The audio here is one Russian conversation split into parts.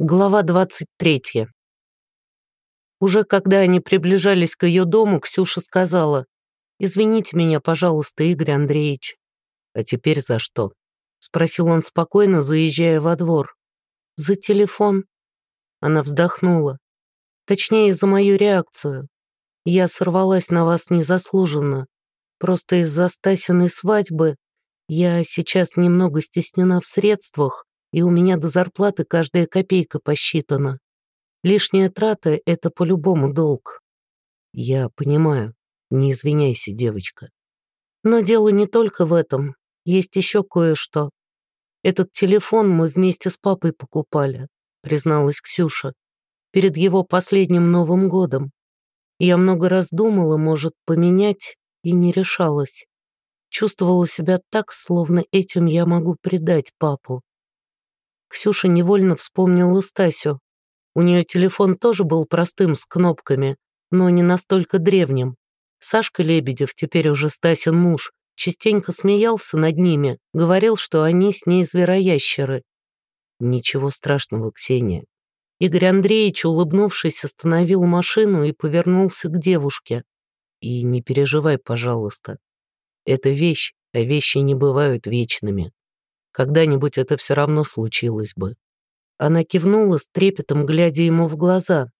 Глава 23. Уже когда они приближались к ее дому, Ксюша сказала, «Извините меня, пожалуйста, Игорь Андреевич». «А теперь за что?» — спросил он спокойно, заезжая во двор. «За телефон». Она вздохнула. «Точнее, за мою реакцию. Я сорвалась на вас незаслуженно. Просто из-за Стасиной свадьбы я сейчас немного стеснена в средствах, и у меня до зарплаты каждая копейка посчитана. Лишняя трата — это по-любому долг. Я понимаю, не извиняйся, девочка. Но дело не только в этом, есть еще кое-что. Этот телефон мы вместе с папой покупали, призналась Ксюша, перед его последним Новым годом. Я много раз думала, может, поменять, и не решалась. Чувствовала себя так, словно этим я могу предать папу. Ксюша невольно вспомнила Стасю. У нее телефон тоже был простым, с кнопками, но не настолько древним. Сашка Лебедев, теперь уже Стасин муж, частенько смеялся над ними, говорил, что они с ней звероящеры. Ничего страшного, Ксения. Игорь Андреевич, улыбнувшись, остановил машину и повернулся к девушке. И не переживай, пожалуйста. Это вещь, а вещи не бывают вечными. Когда-нибудь это все равно случилось бы. Она кивнула с трепетом, глядя ему в глаза.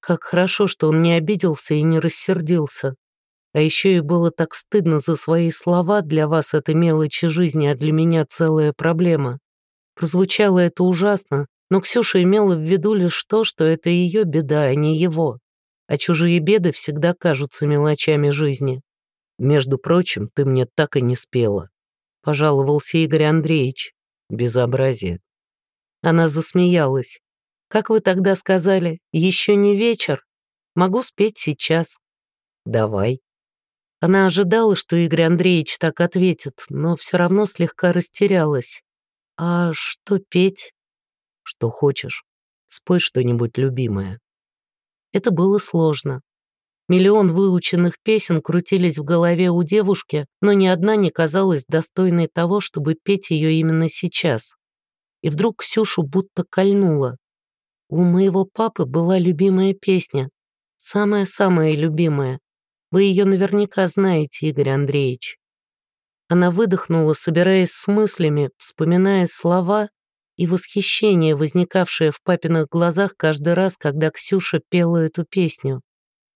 Как хорошо, что он не обиделся и не рассердился. А еще и было так стыдно за свои слова, для вас это мелочи жизни, а для меня целая проблема. Прозвучало это ужасно, но Ксюша имела в виду лишь то, что это ее беда, а не его. А чужие беды всегда кажутся мелочами жизни. Между прочим, ты мне так и не спела пожаловался Игорь Андреевич. Безобразие. Она засмеялась. «Как вы тогда сказали, еще не вечер? Могу спеть сейчас». «Давай». Она ожидала, что Игорь Андреевич так ответит, но все равно слегка растерялась. «А что петь?» «Что хочешь. Спой что-нибудь любимое». Это было сложно. Миллион выученных песен крутились в голове у девушки, но ни одна не казалась достойной того, чтобы петь ее именно сейчас. И вдруг Ксюшу будто кольнуло. У моего папы была любимая песня. Самая-самая любимая. Вы ее наверняка знаете, Игорь Андреевич. Она выдохнула, собираясь с мыслями, вспоминая слова и восхищение, возникавшее в папиных глазах каждый раз, когда Ксюша пела эту песню.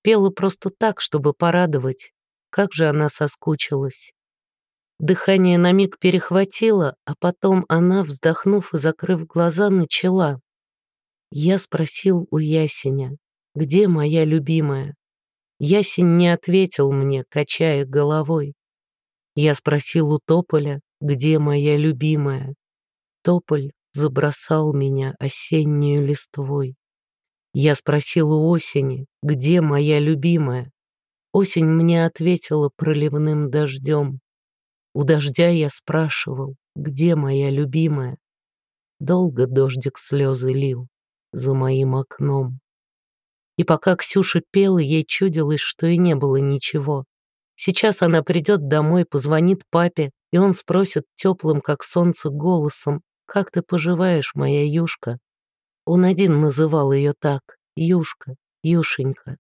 Пела просто так, чтобы порадовать. Как же она соскучилась. Дыхание на миг перехватило, а потом она, вздохнув и закрыв глаза, начала. Я спросил у Ясеня, где моя любимая? Ясень не ответил мне, качая головой. Я спросил у Тополя, где моя любимая? Тополь забросал меня осеннюю листвой. Я спросил у осени, где моя любимая. Осень мне ответила проливным дождем. У дождя я спрашивал, где моя любимая. Долго дождик слезы лил за моим окном. И пока Ксюша пела, ей чудилось, что и не было ничего. Сейчас она придет домой, позвонит папе, и он спросит теплым, как солнце, голосом, «Как ты поживаешь, моя юшка?» Он один называл ее так — Юшка, Юшенька.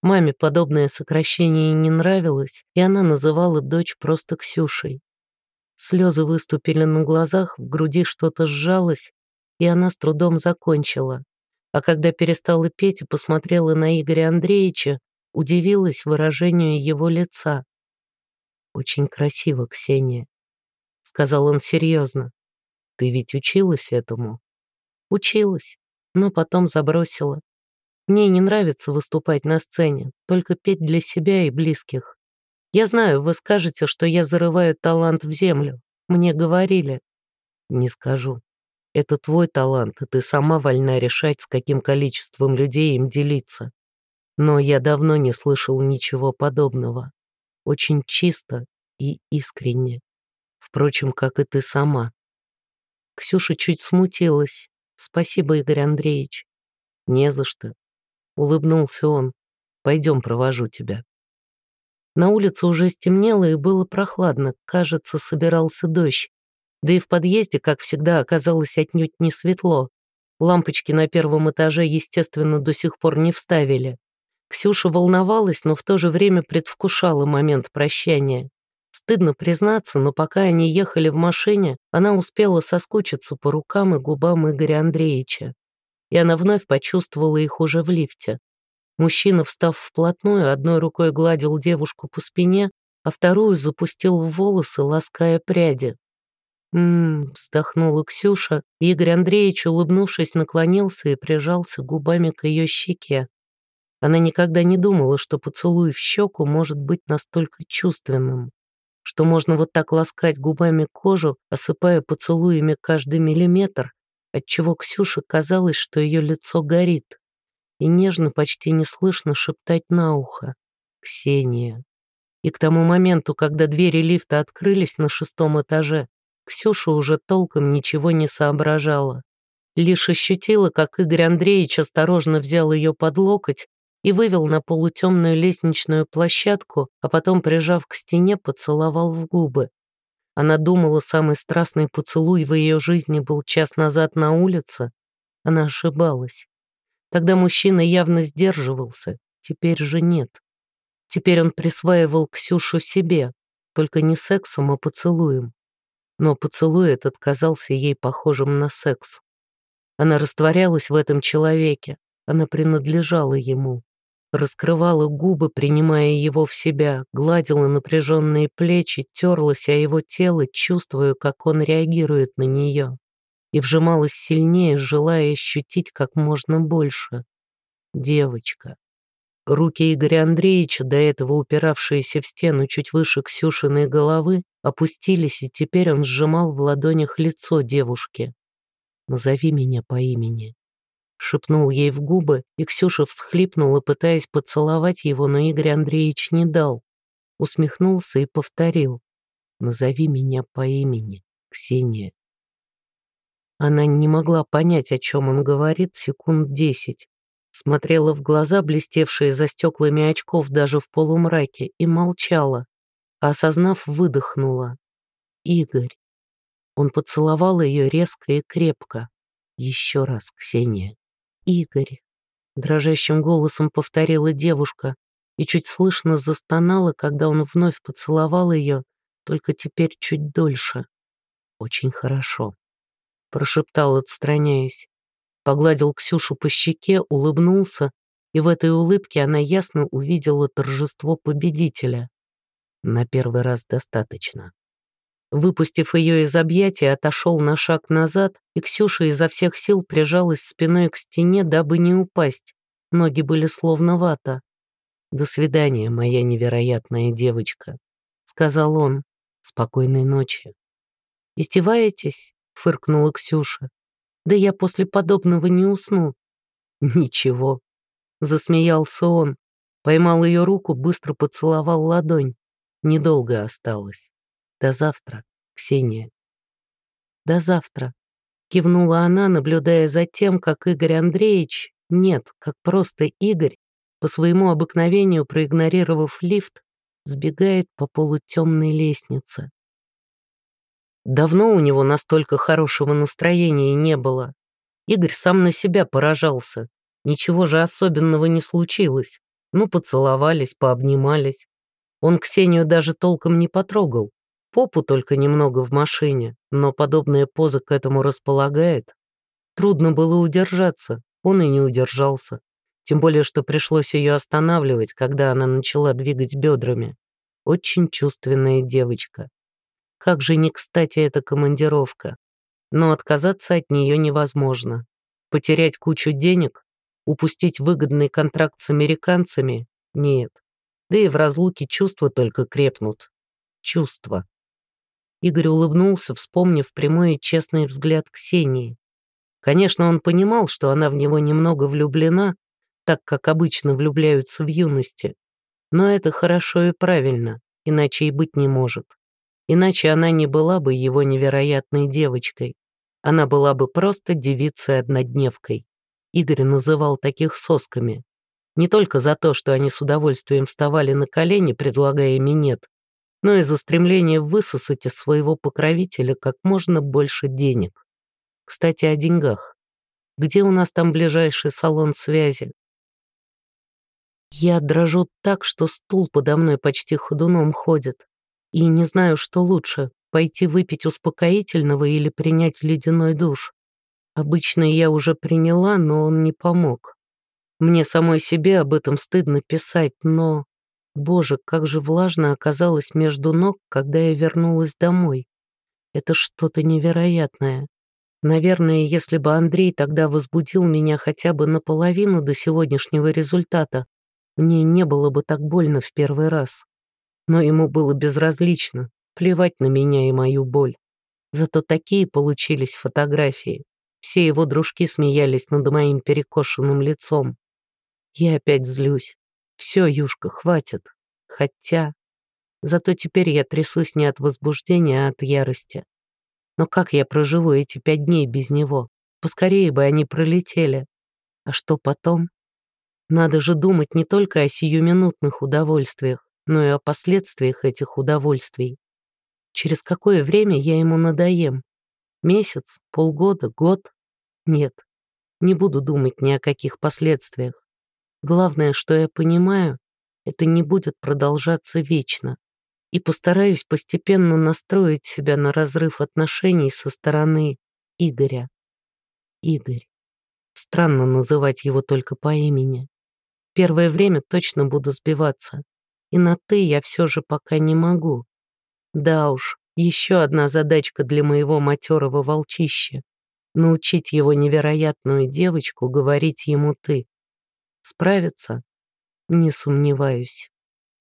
Маме подобное сокращение не нравилось, и она называла дочь просто Ксюшей. Слезы выступили на глазах, в груди что-то сжалось, и она с трудом закончила. А когда перестала петь и посмотрела на Игоря Андреевича, удивилась выражению его лица. «Очень красиво, Ксения», — сказал он серьезно. «Ты ведь училась этому?» «Училась но потом забросила. Мне не нравится выступать на сцене, только петь для себя и близких. Я знаю, вы скажете, что я зарываю талант в землю. Мне говорили. Не скажу. Это твой талант, и ты сама вольна решать, с каким количеством людей им делиться. Но я давно не слышал ничего подобного. Очень чисто и искренне. Впрочем, как и ты сама. Ксюша чуть смутилась, «Спасибо, Игорь Андреевич». «Не за что», — улыбнулся он. «Пойдем, провожу тебя». На улице уже стемнело и было прохладно, кажется, собирался дождь. Да и в подъезде, как всегда, оказалось отнюдь не светло. Лампочки на первом этаже, естественно, до сих пор не вставили. Ксюша волновалась, но в то же время предвкушала момент прощания. Стыдно признаться, но пока они ехали в машине, она успела соскучиться по рукам и губам Игоря Андреевича. И она вновь почувствовала их уже в лифте. Мужчина, встав вплотную, одной рукой гладил девушку по спине, а вторую запустил в волосы, лаская пряди. «М-м-м», вздохнула Ксюша, и Игорь Андреевич, улыбнувшись, наклонился и прижался губами к ее щеке. Она никогда не думала, что поцелуй в щеку может быть настолько чувственным что можно вот так ласкать губами кожу, осыпая поцелуями каждый миллиметр, отчего Ксюше казалось, что ее лицо горит, и нежно, почти неслышно шептать на ухо «Ксения». И к тому моменту, когда двери лифта открылись на шестом этаже, Ксюша уже толком ничего не соображала. Лишь ощутила, как Игорь Андреевич осторожно взял ее под локоть и вывел на полутемную лестничную площадку, а потом, прижав к стене, поцеловал в губы. Она думала, самый страстный поцелуй в ее жизни был час назад на улице. Она ошибалась. Тогда мужчина явно сдерживался, теперь же нет. Теперь он присваивал Ксюшу себе, только не сексом, а поцелуем. Но поцелуй этот казался ей похожим на секс. Она растворялась в этом человеке, она принадлежала ему раскрывала губы, принимая его в себя, гладила напряженные плечи, терлась о его тело, чувствуя, как он реагирует на нее, и вжималась сильнее, желая ощутить как можно больше. Девочка. Руки Игоря Андреевича, до этого упиравшиеся в стену чуть выше Ксюшиной головы, опустились, и теперь он сжимал в ладонях лицо девушки. «Назови меня по имени», шепнул ей в губы, и Ксюша всхлипнула, пытаясь поцеловать его, но Игорь Андреевич не дал. Усмехнулся и повторил. «Назови меня по имени, Ксения». Она не могла понять, о чем он говорит, секунд десять. Смотрела в глаза, блестевшие за стеклами очков даже в полумраке, и молчала, а осознав, выдохнула. «Игорь». Он поцеловал ее резко и крепко. «Еще раз, Ксения». Игорь!» Дрожащим голосом повторила девушка и чуть слышно застонала, когда он вновь поцеловал ее, только теперь чуть дольше. «Очень хорошо», — прошептал, отстраняясь. Погладил Ксюшу по щеке, улыбнулся, и в этой улыбке она ясно увидела торжество победителя. На первый раз достаточно. Выпустив ее из объятия, отошел на шаг назад, и Ксюша изо всех сил прижалась спиной к стене, дабы не упасть. Ноги были словно вата. «До свидания, моя невероятная девочка», — сказал он. «Спокойной ночи». «Истеваетесь?» — фыркнула Ксюша. «Да я после подобного не усну». «Ничего», — засмеялся он. Поймал ее руку, быстро поцеловал ладонь. Недолго осталось. До завтра, Ксения. До завтра, кивнула она, наблюдая за тем, как Игорь Андреевич, нет, как просто Игорь, по своему обыкновению проигнорировав лифт, сбегает по полутемной лестнице. Давно у него настолько хорошего настроения не было. Игорь сам на себя поражался. Ничего же особенного не случилось. Ну, поцеловались, пообнимались. Он Ксению даже толком не потрогал. Попу только немного в машине, но подобная поза к этому располагает. Трудно было удержаться, он и не удержался. Тем более, что пришлось ее останавливать, когда она начала двигать бедрами. Очень чувственная девочка. Как же не кстати эта командировка. Но отказаться от нее невозможно. Потерять кучу денег, упустить выгодный контракт с американцами – нет. Да и в разлуке чувства только крепнут. Чувства. Игорь улыбнулся, вспомнив прямой и честный взгляд Ксении. Конечно, он понимал, что она в него немного влюблена, так как обычно влюбляются в юности. Но это хорошо и правильно, иначе и быть не может. Иначе она не была бы его невероятной девочкой. Она была бы просто девицей-однодневкой. Игорь называл таких сосками. Не только за то, что они с удовольствием вставали на колени, предлагая минет, но и за стремление высосать из своего покровителя как можно больше денег. Кстати, о деньгах. Где у нас там ближайший салон связи? Я дрожу так, что стул подо мной почти ходуном ходит. И не знаю, что лучше, пойти выпить успокоительного или принять ледяной душ. Обычно я уже приняла, но он не помог. Мне самой себе об этом стыдно писать, но... Боже, как же влажно оказалось между ног, когда я вернулась домой. Это что-то невероятное. Наверное, если бы Андрей тогда возбудил меня хотя бы наполовину до сегодняшнего результата, мне не было бы так больно в первый раз. Но ему было безразлично, плевать на меня и мою боль. Зато такие получились фотографии. Все его дружки смеялись над моим перекошенным лицом. Я опять злюсь. Все, Юшка, хватит. Хотя... Зато теперь я трясусь не от возбуждения, а от ярости. Но как я проживу эти пять дней без него? Поскорее бы они пролетели. А что потом? Надо же думать не только о сиюминутных удовольствиях, но и о последствиях этих удовольствий. Через какое время я ему надоем? Месяц? Полгода? Год? Нет, не буду думать ни о каких последствиях. Главное, что я понимаю, это не будет продолжаться вечно. И постараюсь постепенно настроить себя на разрыв отношений со стороны Игоря. Игорь. Странно называть его только по имени. Первое время точно буду сбиваться. И на «ты» я все же пока не могу. Да уж, еще одна задачка для моего матерого волчища — научить его невероятную девочку говорить ему «ты». Справится? Не сомневаюсь.